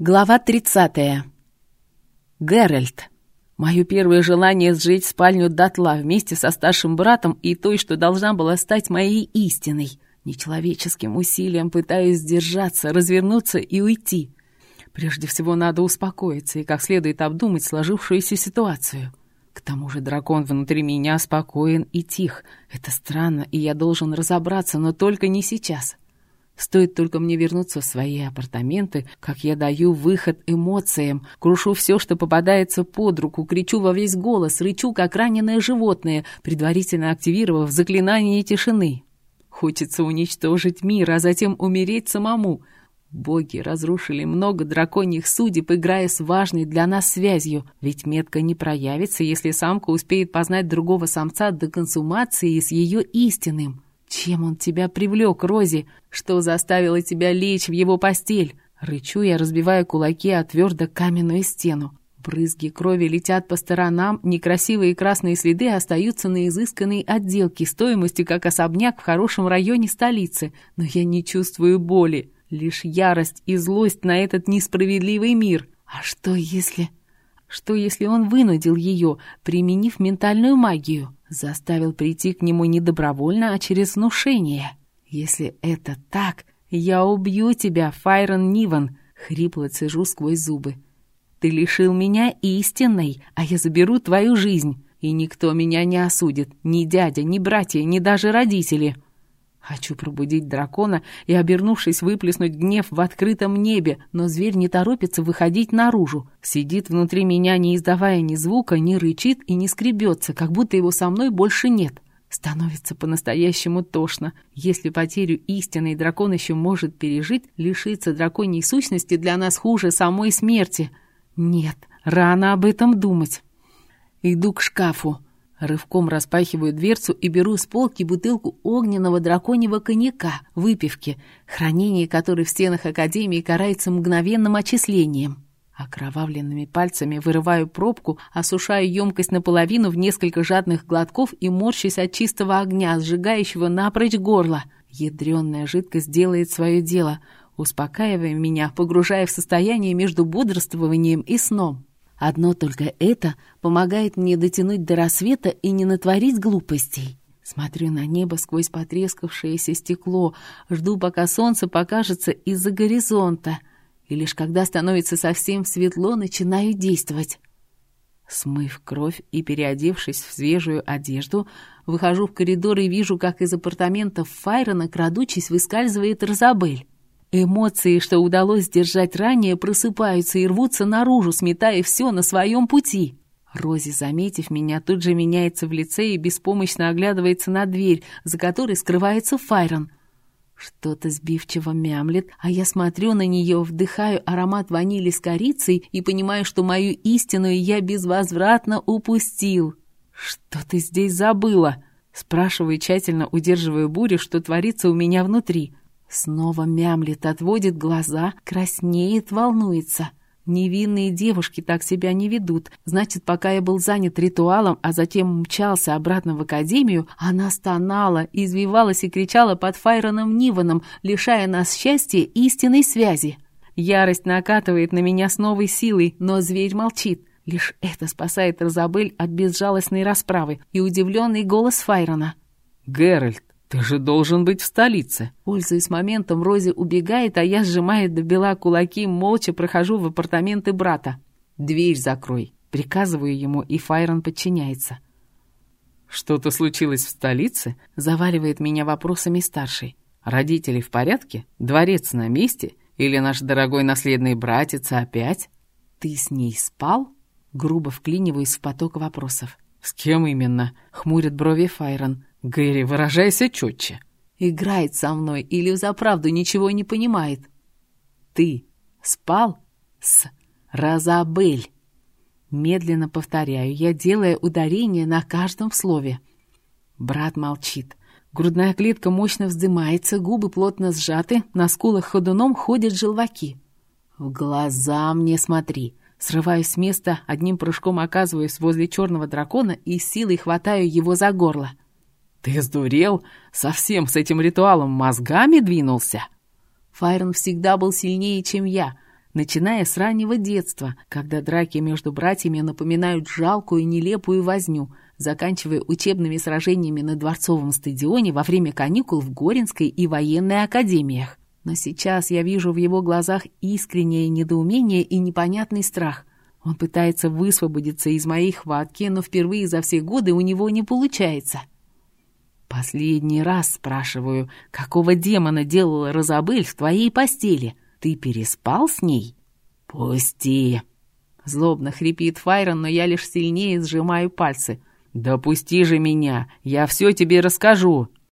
Глава 30. Геральт. Мое первое желание сжечь спальню дотла вместе со старшим братом и той, что должна была стать моей истиной. Нечеловеческим усилием пытаюсь сдержаться, развернуться и уйти. Прежде всего надо успокоиться и как следует обдумать сложившуюся ситуацию. К тому же дракон внутри меня спокоен и тих. Это странно, и я должен разобраться, но только не сейчас. — Стоит только мне вернуться в свои апартаменты, как я даю выход эмоциям, крушу все, что попадается под руку, кричу во весь голос, рычу, как раненое животное, предварительно активировав заклинание тишины. Хочется уничтожить мир, а затем умереть самому. Боги разрушили много драконьих судеб, играя с важной для нас связью, ведь метка не проявится, если самка успеет познать другого самца до консумации с ее истинным. «Чем он тебя привлек, Рози? Что заставило тебя лечь в его постель?» Рычу я, разбивая кулаки о твердо каменную стену. Брызги крови летят по сторонам, некрасивые красные следы остаются на изысканной отделке стоимостью, как особняк в хорошем районе столицы. Но я не чувствую боли, лишь ярость и злость на этот несправедливый мир. А что если... Что если он вынудил ее, применив ментальную магию? Заставил прийти к нему не добровольно, а через внушение. Если это так, я убью тебя, Файрон Ниван, хрипло цежу сквозь зубы. Ты лишил меня истинной, а я заберу твою жизнь, и никто меня не осудит, ни дядя, ни братья, ни даже родители. Хочу пробудить дракона и, обернувшись, выплеснуть гнев в открытом небе, но зверь не торопится выходить наружу. Сидит внутри меня, не издавая ни звука, не рычит и не скребется, как будто его со мной больше нет. Становится по-настоящему тошно. Если потерю истинный дракон еще может пережить, лишиться драконьей сущности для нас хуже самой смерти. Нет, рано об этом думать. Иду к шкафу. Рывком распахиваю дверцу и беру с полки бутылку огненного драконьего коньяка, выпивки, хранение которой в стенах Академии карается мгновенным отчислением. Окровавленными пальцами вырываю пробку, осушаю емкость наполовину в несколько жадных глотков и морщусь от чистого огня, сжигающего напрочь горло. Ядреная жидкость делает свое дело, успокаивая меня, погружая в состояние между бодрствованием и сном. Одно только это помогает мне дотянуть до рассвета и не натворить глупостей. Смотрю на небо сквозь потрескавшееся стекло, жду, пока солнце покажется из-за горизонта, и лишь когда становится совсем светло, начинаю действовать. Смыв кровь и переодевшись в свежую одежду, выхожу в коридор и вижу, как из апартаментов Файрона, крадучись, выскальзывает Розабель. Эмоции, что удалось сдержать ранее, просыпаются и рвутся наружу, сметая все на своем пути. Рози, заметив меня, тут же меняется в лице и беспомощно оглядывается на дверь, за которой скрывается Файрон. Что-то сбивчиво мямлет, а я смотрю на нее, вдыхаю аромат ванили с корицей и понимаю, что мою истинную я безвозвратно упустил. «Что ты здесь забыла?» Спрашиваю, тщательно удерживая бурю, что творится у меня внутри. Снова мямлет, отводит глаза, краснеет, волнуется. Невинные девушки так себя не ведут. Значит, пока я был занят ритуалом, а затем мчался обратно в академию, она стонала, извивалась и кричала под Файроном Ниваном, лишая нас счастья истинной связи. Ярость накатывает на меня с новой силой, но зверь молчит. Лишь это спасает Розабель от безжалостной расправы и удивленный голос Файрона. «Геральт, «Ты же должен быть в столице!» Пользуясь моментом, Рози убегает, а я, сжимая до бела кулаки, молча прохожу в апартаменты брата. «Дверь закрой!» Приказываю ему, и Файрон подчиняется. «Что-то случилось в столице?» Заваливает меня вопросами старший. «Родители в порядке? Дворец на месте? Или наш дорогой наследный братец опять?» «Ты с ней спал?» Грубо вклиниваюсь в поток вопросов. «С кем именно?» — хмурит брови Файрон. «Гэри, выражайся четче». «Играет со мной или взаправду ничего не понимает?» «Ты спал с Розабель?» Медленно повторяю, я делая ударение на каждом слове. Брат молчит. Грудная клетка мощно вздымается, губы плотно сжаты, на скулах ходуном ходят желваки. «В глаза мне смотри!» Срываюсь с места, одним прыжком оказываюсь возле черного дракона и силой хватаю его за горло. «Ты сдурел? Совсем с этим ритуалом мозгами двинулся?» Файрон всегда был сильнее, чем я. начиная с раннего детства, когда драки между братьями напоминают жалкую и нелепую возню, заканчивая учебными сражениями на Дворцовом стадионе во время каникул в Горинской и военной академиях. Но сейчас я вижу в его глазах искреннее недоумение и непонятный страх. Он пытается высвободиться из моей хватки, но впервые за все годы у него не получается. «Последний раз спрашиваю, какого демона делала Розабель в твоей постели? Ты переспал с ней?» «Пусти!» Злобно хрипит Файрон, но я лишь сильнее сжимаю пальцы. «Да пусти же меня, я все тебе расскажу!»